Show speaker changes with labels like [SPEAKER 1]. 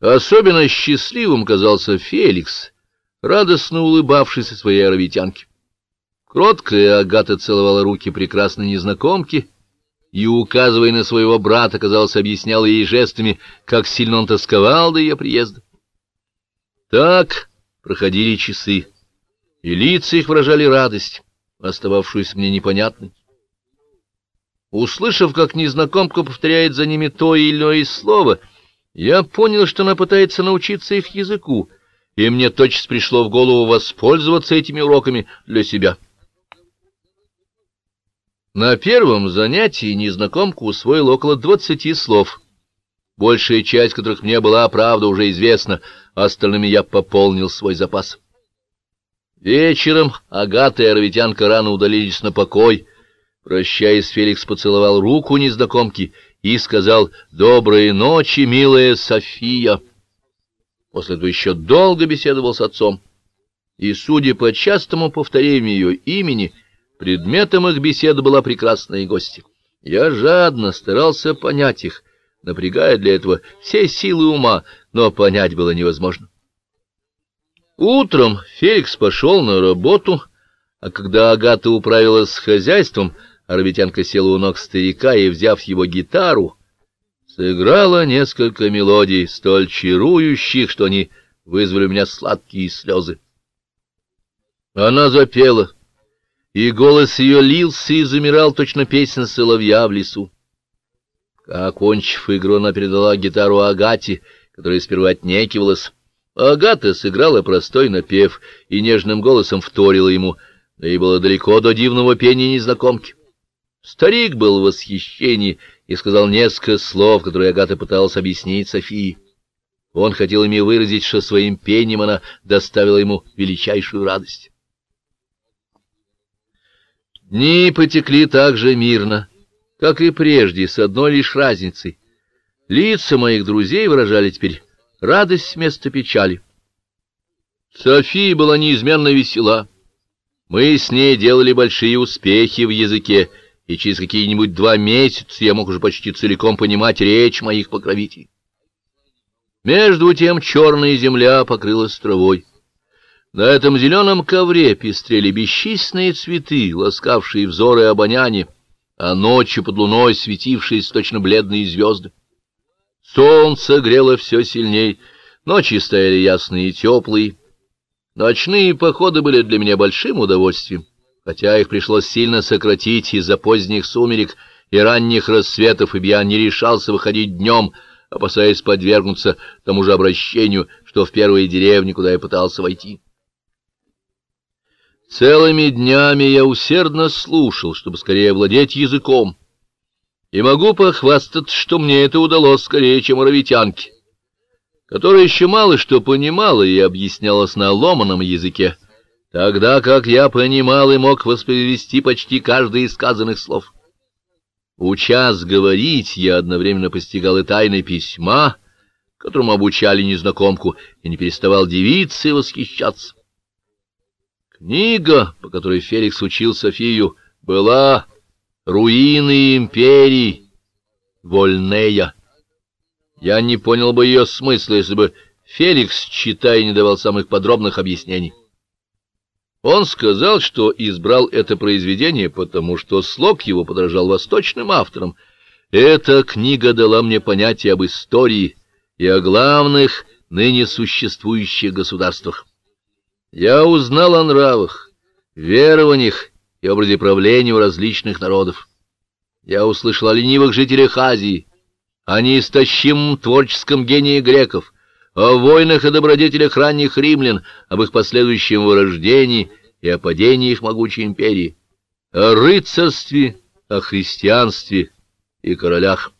[SPEAKER 1] Особенно счастливым казался Феликс, радостно улыбавшийся своей аравитянке. Кроткая Агата целовала руки прекрасной незнакомки и, указывая на своего брата, казалось, объясняла ей жестами, как сильно он тосковал до ее приезда. Так проходили часы, и лица их выражали радость, остававшуюся мне непонятной. Услышав, как незнакомка повторяет за ними то или иное слово, я понял, что она пытается научиться их языку, и мне тотчас пришло в голову воспользоваться этими уроками для себя. На первом занятии незнакомка усвоила около двадцати слов, большая часть которых мне была, правда, уже известна, остальными я пополнил свой запас. Вечером Агата и Оровитянка рано удалились на покой. Прощаясь, Феликс поцеловал руку незнакомки и сказал «Доброй ночи, милая София». После этого еще долго беседовал с отцом. И, судя по частому повторению ее имени, предметом их беседы была прекрасная гостья. Я жадно старался понять их, напрягая для этого все силы ума, но понять было невозможно. Утром Феликс пошел на работу, а когда Агата управилась с хозяйством, Арбитянка села у ног старика и, взяв его гитару, сыграла несколько мелодий, столь чарующих, что они вызвали у меня сладкие слезы. Она запела, и голос ее лился и замирал точно песня соловья в лесу. Окончив игру, она передала гитару Агате, которая сперва отнекивалась, Агата сыграла простой напев и нежным голосом вторила ему, да и было далеко до дивного пения незнакомки. Старик был в восхищении и сказал несколько слов, которые Агата пыталась объяснить Софии. Он хотел ими выразить, что своим пением она доставила ему величайшую радость. Дни потекли так же мирно, как и прежде, с одной лишь разницей. Лица моих друзей выражали теперь радость вместо печали. София была неизменно весела. Мы с ней делали большие успехи в языке, и через какие-нибудь два месяца я мог уже почти целиком понимать речь моих покровителей. Между тем черная земля покрылась травой. На этом зеленом ковре пестрели бесчисленные цветы, ласкавшие взоры и обоняние, а ночью под луной светившиеся точно бледные звезды. Солнце грело все сильней, ночи стояли ясные и теплые. Ночные походы были для меня большим удовольствием, хотя их пришлось сильно сократить из-за поздних сумерек и ранних рассветов, ибо я не решался выходить днем, опасаясь подвергнуться тому же обращению, что в первые деревни, куда я пытался войти. Целыми днями я усердно слушал, чтобы скорее владеть языком, и могу похвастаться, что мне это удалось скорее, чем аравитянке, которая еще мало что понимала и объяснялась на ломаном языке, тогда как я понимал и мог воспроизвести почти каждое из сказанных слов. Учас говорить, я одновременно постигал и тайны письма, которому обучали незнакомку, и не переставал дивиться и восхищаться. Книга, по которой Феликс учил Софию, была Руины империи Вольнея. Я не понял бы ее смысла, если бы Феликс, читая, не давал самых подробных объяснений. Он сказал, что избрал это произведение, потому что слог его подражал восточным авторам. Эта книга дала мне понятие об истории и о главных ныне существующих государствах. Я узнал о нравах, верованиях и образе правления у различных народов. Я услышал о ленивых жителях Азии, о неистощимом творческом гении греков, о войнах и добродетелях ранних римлян, об их последующем вырождении и о падении их могучей империи, о рыцарстве, о христианстве и королях.